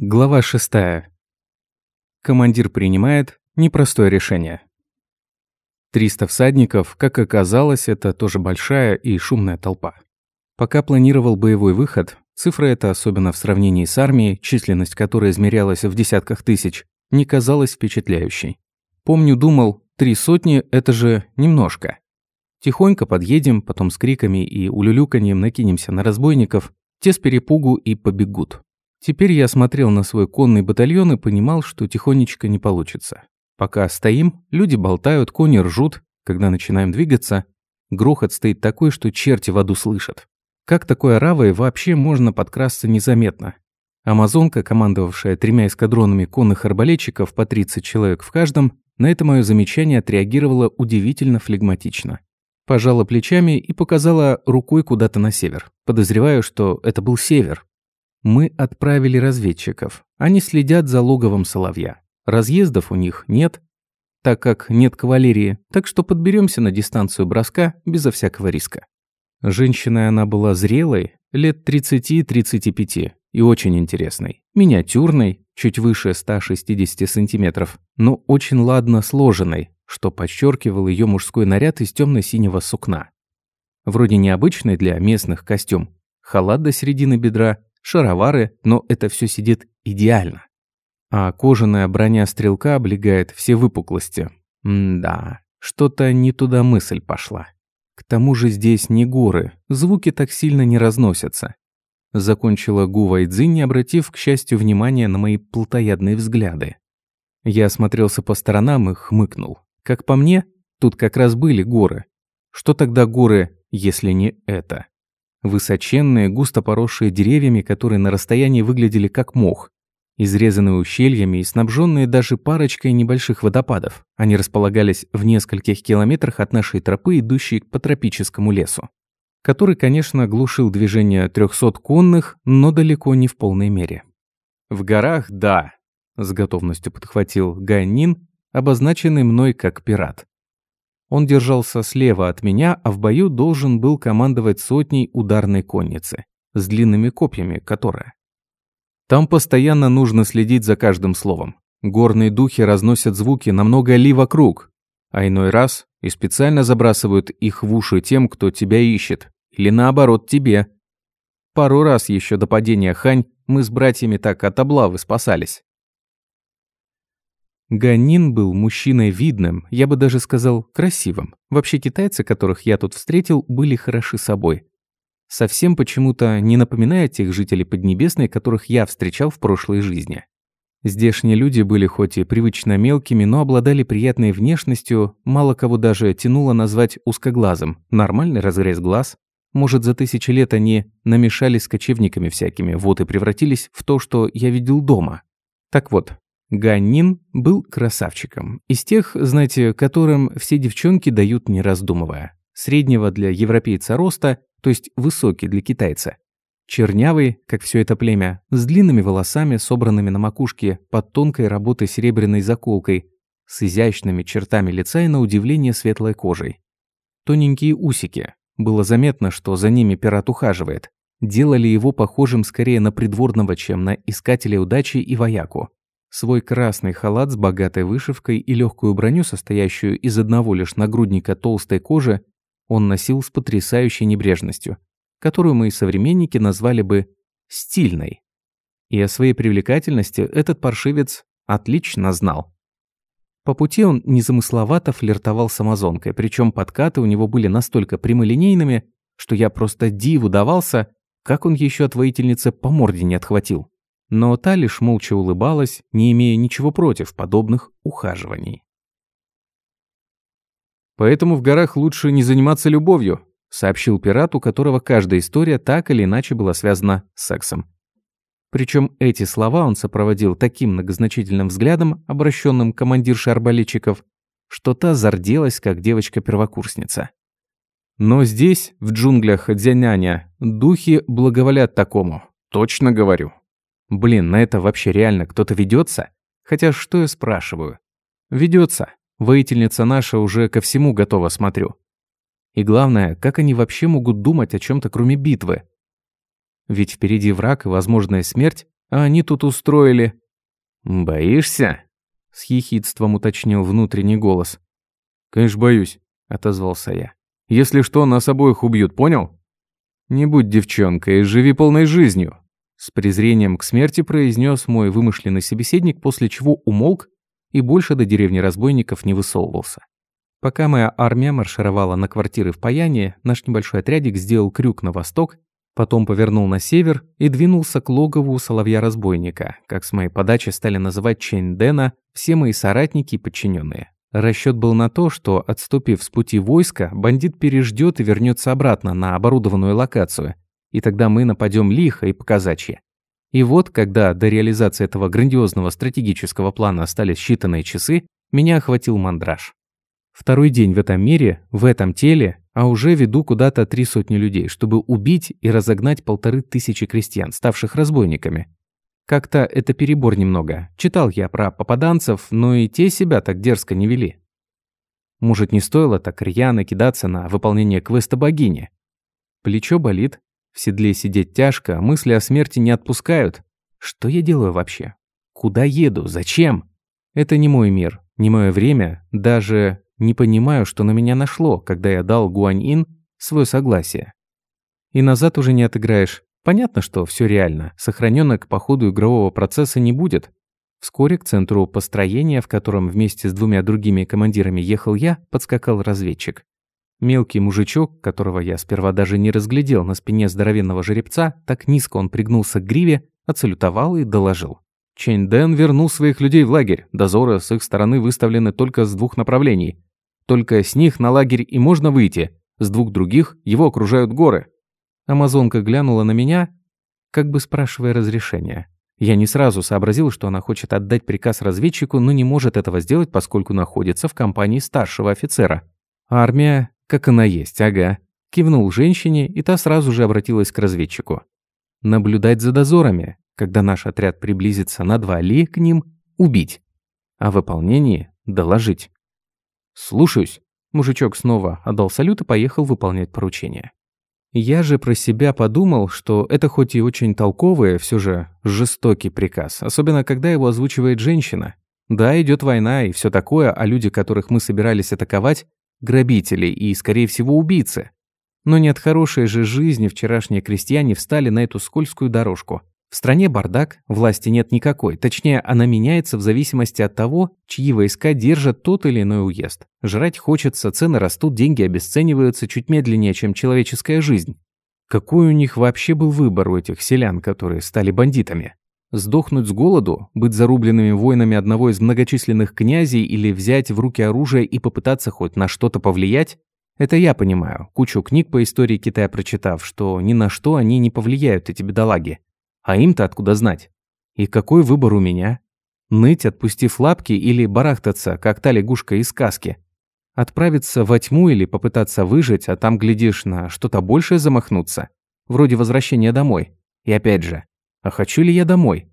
Глава 6. Командир принимает непростое решение. 300 всадников, как оказалось, это тоже большая и шумная толпа. Пока планировал боевой выход, цифра эта, особенно в сравнении с армией, численность которой измерялась в десятках тысяч, не казалась впечатляющей. Помню, думал, три сотни – это же немножко. Тихонько подъедем, потом с криками и улюлюканьем накинемся на разбойников, те с перепугу и побегут. Теперь я смотрел на свой конный батальон и понимал, что тихонечко не получится. Пока стоим, люди болтают, кони ржут. Когда начинаем двигаться, грохот стоит такой, что черти в аду слышат. Как такой оравой вообще можно подкрасться незаметно? Амазонка, командовавшая тремя эскадронами конных арбалетчиков по 30 человек в каждом, на это мое замечание отреагировала удивительно флегматично. Пожала плечами и показала рукой куда-то на север. Подозреваю, что это был север, мы отправили разведчиков. Они следят за логовом соловья. Разъездов у них нет, так как нет кавалерии, так что подберемся на дистанцию броска безо всякого риска. Женщиной она была зрелой, лет 30-35, и очень интересной. Миниатюрной, чуть выше 160 сантиметров, но очень ладно сложенной, что подчеркивал ее мужской наряд из темно-синего сукна. Вроде необычный для местных костюм, халат до середины бедра, шаровары, но это все сидит идеально. А кожаная броня стрелка облегает все выпуклости. М-да, что-то не туда мысль пошла. К тому же здесь не горы, звуки так сильно не разносятся. Закончила Гу Вайдзинь, не обратив, к счастью, внимания на мои плотоядные взгляды. Я осмотрелся по сторонам и хмыкнул. Как по мне, тут как раз были горы. Что тогда горы, если не это? Высоченные, густо поросшие деревьями, которые на расстоянии выглядели как мох, изрезанные ущельями и снабженные даже парочкой небольших водопадов. Они располагались в нескольких километрах от нашей тропы, идущей по тропическому лесу, который, конечно, глушил движение 300 конных, но далеко не в полной мере. «В горах – да», – с готовностью подхватил Ганнин, обозначенный мной как пират. Он держался слева от меня, а в бою должен был командовать сотней ударной конницы, с длинными копьями, которая. Там постоянно нужно следить за каждым словом. Горные духи разносят звуки на много ли вокруг, а иной раз и специально забрасывают их в уши тем, кто тебя ищет, или наоборот тебе. Пару раз еще до падения Хань мы с братьями так от облавы спасались. Ганин был мужчиной видным, я бы даже сказал, красивым. Вообще китайцы, которых я тут встретил, были хороши собой. Совсем почему-то не напоминая тех жителей Поднебесной, которых я встречал в прошлой жизни. Здешние люди были хоть и привычно мелкими, но обладали приятной внешностью, мало кого даже тянуло назвать узкоглазым, нормальный разрез глаз. Может, за тысячи лет они намешались с кочевниками всякими, вот и превратились в то, что я видел дома. Так вот, Ганнин был красавчиком. Из тех, знаете, которым все девчонки дают не раздумывая. Среднего для европейца роста, то есть высокий для китайца. Чернявый, как все это племя, с длинными волосами, собранными на макушке под тонкой работой серебряной заколкой, с изящными чертами лица и на удивление светлой кожей. Тоненькие усики. Было заметно, что за ними пират ухаживает. Делали его похожим скорее на придворного, чем на искателя удачи и вояку. Свой красный халат с богатой вышивкой и легкую броню, состоящую из одного лишь нагрудника толстой кожи, он носил с потрясающей небрежностью, которую мои современники назвали бы «стильной». И о своей привлекательности этот паршивец отлично знал. По пути он незамысловато флиртовал с амазонкой, причем подкаты у него были настолько прямолинейными, что я просто диву давался, как он еще от воительницы по морде не отхватил но та лишь молча улыбалась, не имея ничего против подобных ухаживаний. «Поэтому в горах лучше не заниматься любовью», сообщил пират, у которого каждая история так или иначе была связана с сексом. Причем эти слова он сопроводил таким многозначительным взглядом, обращенным к командирше арбалетчиков, что та зарделась, как девочка-первокурсница. Но здесь, в джунглях Дзяняня, духи благоволят такому. Точно говорю. Блин, на это вообще реально кто-то ведется? Хотя что я спрашиваю? Ведется. Воительница наша уже ко всему готова, смотрю. И главное, как они вообще могут думать о чем то кроме битвы? Ведь впереди враг и возможная смерть, А они тут устроили. «Боишься?» — с ехидством уточнил внутренний голос. «Конечно, боюсь», — отозвался я. «Если что, нас обоих убьют, понял?» «Не будь девчонкой, живи полной жизнью», — с презрением к смерти произнес мой вымышленный собеседник, после чего умолк и больше до деревни разбойников не высовывался. Пока моя армия маршировала на квартиры в Паяне, наш небольшой отрядик сделал крюк на восток, потом повернул на север и двинулся к логову соловья-разбойника, как с моей подачи стали называть Чейн все мои соратники и подчиненные. Расчет был на то, что, отступив с пути войска, бандит переждет и вернется обратно на оборудованную локацию, и тогда мы нападем лихо и показачье. И вот, когда до реализации этого грандиозного стратегического плана остались считанные часы, меня охватил мандраж. Второй день в этом мире, в этом теле, а уже веду куда-то три сотни людей, чтобы убить и разогнать полторы тысячи крестьян, ставших разбойниками. Как-то это перебор немного. Читал я про попаданцев, но и те себя так дерзко не вели. Может, не стоило так рьяно кидаться на выполнение квеста богини? Плечо болит, в седле сидеть тяжко, мысли о смерти не отпускают. Что я делаю вообще? Куда еду? Зачем? Это не мой мир, не мое время, даже не понимаю, что на меня нашло, когда я дал Гуань-Ин свое согласие. И назад уже не отыграешь. Понятно, что все реально. Сохраненок по ходу игрового процесса не будет. Вскоре к центру построения, в котором вместе с двумя другими командирами ехал я, подскакал разведчик. Мелкий мужичок, которого я сперва даже не разглядел на спине здоровенного жеребца, так низко он пригнулся к гриве, отсалютовал и доложил. Чэнь Дэн вернул своих людей в лагерь. Дозоры с их стороны выставлены только с двух направлений. Только с них на лагерь и можно выйти. С двух других его окружают горы. Амазонка глянула на меня, как бы спрашивая разрешения. Я не сразу сообразил, что она хочет отдать приказ разведчику, но не может этого сделать, поскольку находится в компании старшего офицера. Армия, как она есть, ага. Кивнул женщине, и та сразу же обратилась к разведчику. Наблюдать за дозорами. Когда наш отряд приблизится на два ли к ним, убить. О выполнении доложить. «Слушаюсь». Мужичок снова отдал салют и поехал выполнять поручение. Я же про себя подумал, что это хоть и очень толковый, все же жестокий приказ, особенно когда его озвучивает женщина. Да, идет война и все такое, а люди, которых мы собирались атаковать, грабители и, скорее всего, убийцы. Но не от хорошей же жизни вчерашние крестьяне встали на эту скользкую дорожку. В стране бардак, власти нет никакой, точнее, она меняется в зависимости от того, чьи войска держат тот или иной уезд. Жрать хочется, цены растут, деньги обесцениваются чуть медленнее, чем человеческая жизнь. Какой у них вообще был выбор у этих селян, которые стали бандитами? Сдохнуть с голоду, быть зарубленными воинами одного из многочисленных князей или взять в руки оружие и попытаться хоть на что-то повлиять? Это я понимаю, кучу книг по истории Китая прочитав, что ни на что они не повлияют, эти бедолаги. А им-то откуда знать? И какой выбор у меня? Ныть, отпустив лапки, или барахтаться, как та лягушка из сказки? Отправиться во тьму или попытаться выжить, а там, глядишь, на что-то большее замахнуться? Вроде возвращения домой. И опять же, а хочу ли я домой?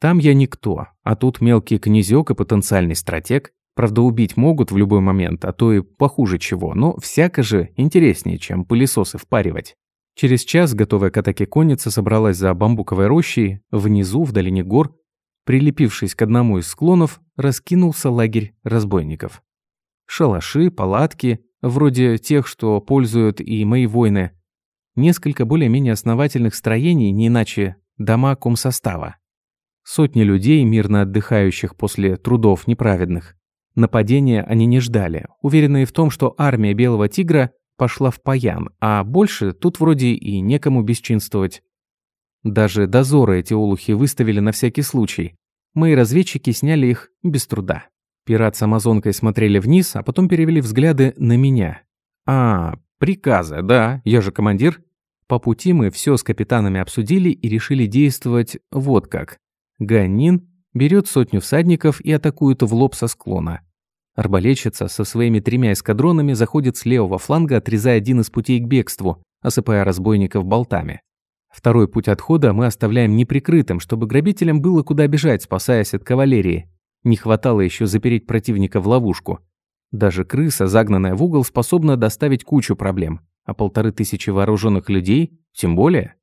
Там я никто, а тут мелкий князёк и потенциальный стратег. Правда, убить могут в любой момент, а то и похуже чего, но всяко же интереснее, чем пылесосы впаривать. Через час, готовая к атаке конница, собралась за бамбуковой рощей, внизу, в долине гор, прилепившись к одному из склонов, раскинулся лагерь разбойников. Шалаши, палатки, вроде тех, что пользуют и мои воины, несколько более-менее основательных строений, не иначе дома комсостава. Сотни людей, мирно отдыхающих после трудов неправедных. Нападения они не ждали, уверенные в том, что армия Белого Тигра пошла в паян, а больше тут вроде и некому бесчинствовать. Даже дозоры эти олухи выставили на всякий случай. Мои разведчики сняли их без труда. Пират с амазонкой смотрели вниз, а потом перевели взгляды на меня. «А, приказы, да, я же командир». По пути мы все с капитанами обсудили и решили действовать вот как. Ганнин берет сотню всадников и атакует в лоб со склона. Арбалетчица со своими тремя эскадронами заходит с левого фланга, отрезая один из путей к бегству, осыпая разбойников болтами. Второй путь отхода мы оставляем неприкрытым, чтобы грабителям было куда бежать, спасаясь от кавалерии. Не хватало еще запереть противника в ловушку. Даже крыса, загнанная в угол, способна доставить кучу проблем, а полторы тысячи вооруженных людей тем более.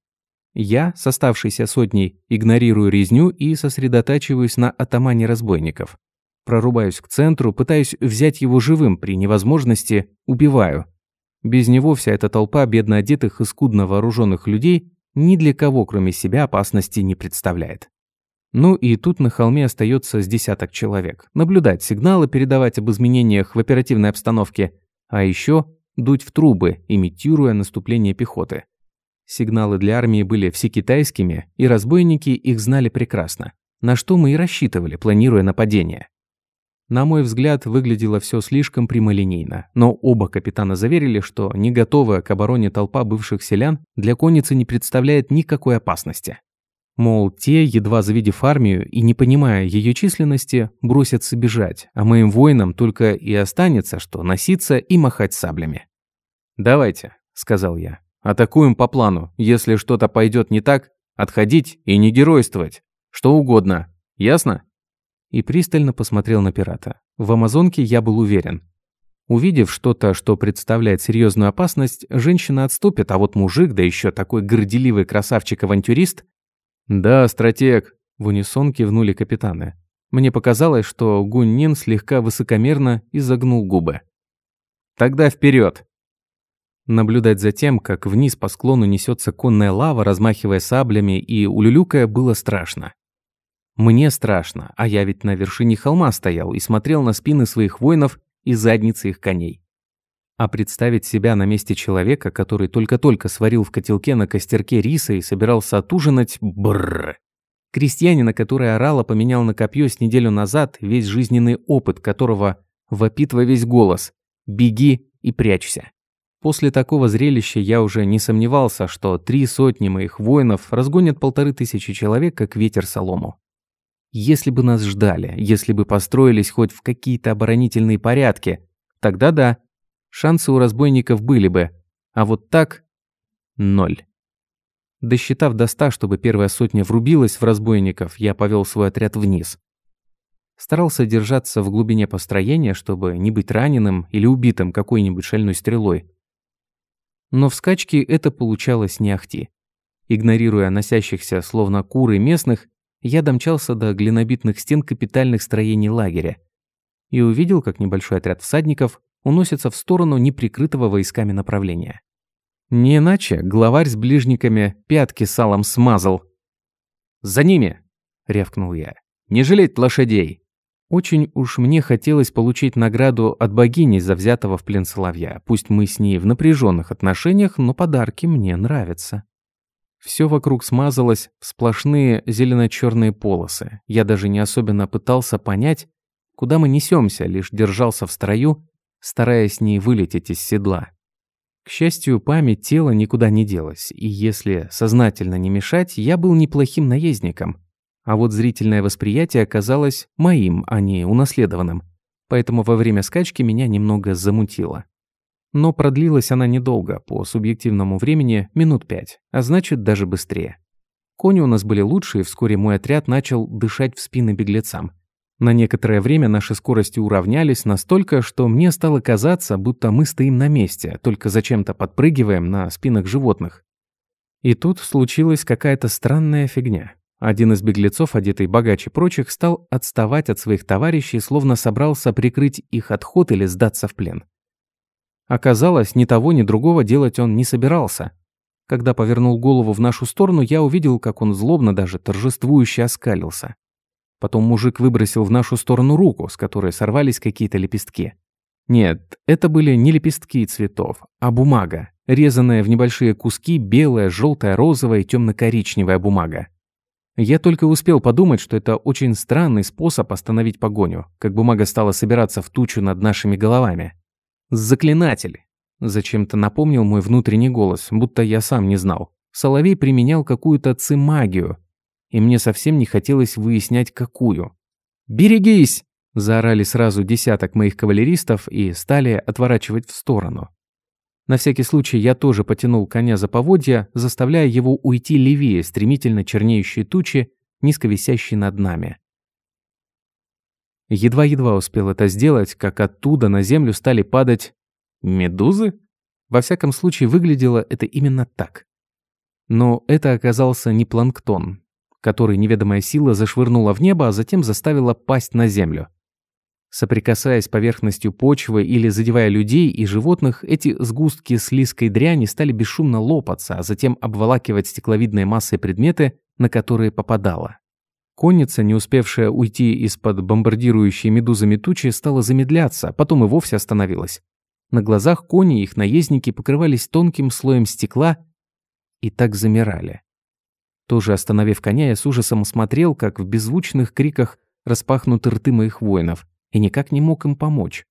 Я, с оставшейся сотней, игнорирую резню и сосредотачиваюсь на атамане разбойников. Прорубаюсь к центру, пытаюсь взять его живым, при невозможности убиваю. Без него вся эта толпа бедно одетых и скудно вооруженных людей ни для кого, кроме себя, опасности не представляет. Ну и тут на холме остается с десяток человек. Наблюдать сигналы, передавать об изменениях в оперативной обстановке, а еще дуть в трубы, имитируя наступление пехоты. Сигналы для армии были все китайскими, и разбойники их знали прекрасно, на что мы и рассчитывали, планируя нападение. На мой взгляд, выглядело все слишком прямолинейно, но оба капитана заверили, что не готовая к обороне толпа бывших селян для конницы не представляет никакой опасности. Мол, те, едва завидев армию и не понимая ее численности, бросятся бежать, а моим воинам только и останется, что носиться и махать саблями. «Давайте», — сказал я, — «атакуем по плану. Если что-то пойдет не так, отходить и не геройствовать. Что угодно. Ясно?» и пристально посмотрел на пирата. В Амазонке я был уверен. Увидев что-то, что представляет серьезную опасность, женщина отступит, а вот мужик, да еще такой горделивый красавчик-авантюрист... «Да, стратег», — в унисон кивнули капитаны. Мне показалось, что Гуннин слегка высокомерно изогнул губы. «Тогда вперед! Наблюдать за тем, как вниз по склону несется конная лава, размахивая саблями и улюлюкая, было страшно. Мне страшно, а я ведь на вершине холма стоял и смотрел на спины своих воинов и задницы их коней. А представить себя на месте человека, который только-только сварил в котелке на костерке риса и собирался отужинать, бррр. Крестьянина, который орал, поменял на копье с неделю назад, весь жизненный опыт которого вопит во весь голос «Беги и прячься». После такого зрелища я уже не сомневался, что три сотни моих воинов разгонят полторы тысячи человек, как ветер солому. Если бы нас ждали, если бы построились хоть в какие-то оборонительные порядки, тогда да, шансы у разбойников были бы. А вот так – ноль. Досчитав до ста, чтобы первая сотня врубилась в разбойников, я повел свой отряд вниз. Старался держаться в глубине построения, чтобы не быть раненым или убитым какой-нибудь шальной стрелой. Но в скачке это получалось не ахти. Игнорируя носящихся, словно куры местных, я домчался до глинобитных стен капитальных строений лагеря и увидел, как небольшой отряд всадников уносится в сторону неприкрытого войсками направления. Не иначе главарь с ближниками пятки салом смазал. «За ними!» — рявкнул я. «Не жалеть лошадей!» Очень уж мне хотелось получить награду от богини за взятого в плен соловья. Пусть мы с ней в напряженных отношениях, но подарки мне нравятся. Все вокруг смазалось в сплошные зелено-черные полосы. Я даже не особенно пытался понять, куда мы несемся, лишь держался в строю, стараясь не вылететь из седла. К счастью, память тела никуда не делась, и если сознательно не мешать, я был неплохим наездником. А вот зрительное восприятие оказалось моим, а не унаследованным. Поэтому во время скачки меня немного замутило. Но продлилась она недолго, по субъективному времени минут пять, а значит даже быстрее. Кони у нас были лучшие, вскоре мой отряд начал дышать в спины беглецам. На некоторое время наши скорости уравнялись настолько, что мне стало казаться, будто мы стоим на месте, только зачем-то подпрыгиваем на спинах животных. И тут случилась какая-то странная фигня. Один из беглецов, одетый богаче прочих, стал отставать от своих товарищей, словно собрался прикрыть их отход или сдаться в плен. Оказалось, ни того, ни другого делать он не собирался. Когда повернул голову в нашу сторону, я увидел, как он злобно даже торжествующе оскалился. Потом мужик выбросил в нашу сторону руку, с которой сорвались какие-то лепестки. Нет, это были не лепестки цветов, а бумага, резанная в небольшие куски белая, желтая, розовая и темно-коричневая бумага. Я только успел подумать, что это очень странный способ остановить погоню, как бумага стала собираться в тучу над нашими головами. «Заклинатель!» Зачем-то напомнил мой внутренний голос, будто я сам не знал. Соловей применял какую-то цимагию, и мне совсем не хотелось выяснять, какую. «Берегись!» – заорали сразу десяток моих кавалеристов и стали отворачивать в сторону. На всякий случай я тоже потянул коня за поводья, заставляя его уйти левее стремительно чернеющие тучи, низко висящие над нами. Едва-едва успел это сделать, как оттуда на землю стали падать медузы. Во всяком случае, выглядело это именно так. Но это оказался не планктон, который неведомая сила зашвырнула в небо, а затем заставила пасть на землю. Соприкасаясь поверхностью почвы или задевая людей и животных, эти сгустки слизкой дряни стали бесшумно лопаться, а затем обволакивать стекловидные массы предметы, на которые попадало. Конница, не успевшая уйти из-под бомбардирующей медузами тучи, стала замедляться, а потом и вовсе остановилась. На глазах кони и их наездники покрывались тонким слоем стекла и так замирали. Тоже остановив коня, я с ужасом смотрел, как в беззвучных криках распахнуты рты моих воинов – и никак не мог им помочь.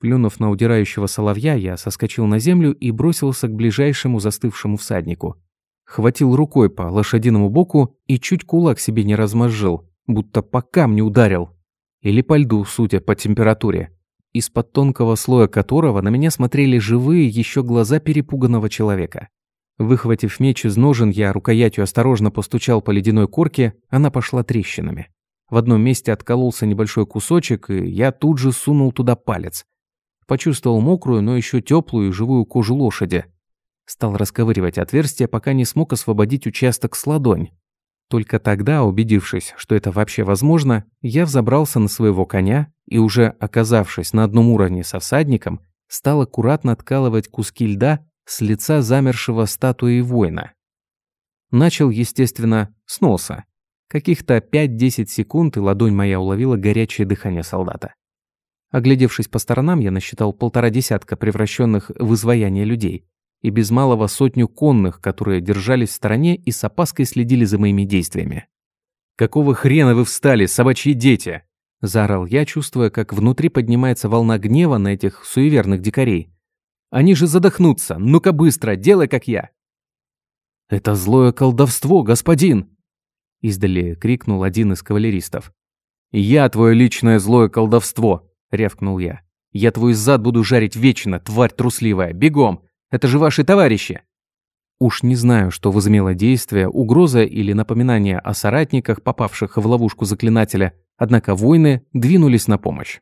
Плюнув на удирающего соловья, я соскочил на землю и бросился к ближайшему застывшему всаднику. Хватил рукой по лошадиному боку и чуть кулак себе не размозжил, будто по камню ударил. Или по льду, судя по температуре. Из-под тонкого слоя которого на меня смотрели живые еще глаза перепуганного человека. Выхватив меч из ножен, я рукоятью осторожно постучал по ледяной корке, она пошла трещинами. В одном месте откололся небольшой кусочек, и я тут же сунул туда палец. Почувствовал мокрую, но еще теплую живую кожу лошади. Стал расковыривать отверстие, пока не смог освободить участок с ладонь. Только тогда, убедившись, что это вообще возможно, я взобрался на своего коня и, уже оказавшись на одном уровне со всадником, стал аккуратно откалывать куски льда с лица замершего статуи воина. Начал, естественно, с носа. Каких-то 5-10 секунд, и ладонь моя уловила горячее дыхание солдата. Оглядевшись по сторонам, я насчитал полтора десятка превращенных в изваяние людей и без малого сотню конных, которые держались в стороне и с опаской следили за моими действиями. «Какого хрена вы встали, собачьи дети?» – заорал я, чувствуя, как внутри поднимается волна гнева на этих суеверных дикарей. «Они же задохнутся! Ну-ка быстро, делай как я!» «Это злое колдовство, господин!» Издали крикнул один из кавалеристов. «Я твое личное злое колдовство!» – рявкнул я. «Я твой зад буду жарить вечно, тварь трусливая! Бегом! Это же ваши товарищи!» Уж не знаю, что возымело действие, угроза или напоминание о соратниках, попавших в ловушку заклинателя, однако воины двинулись на помощь.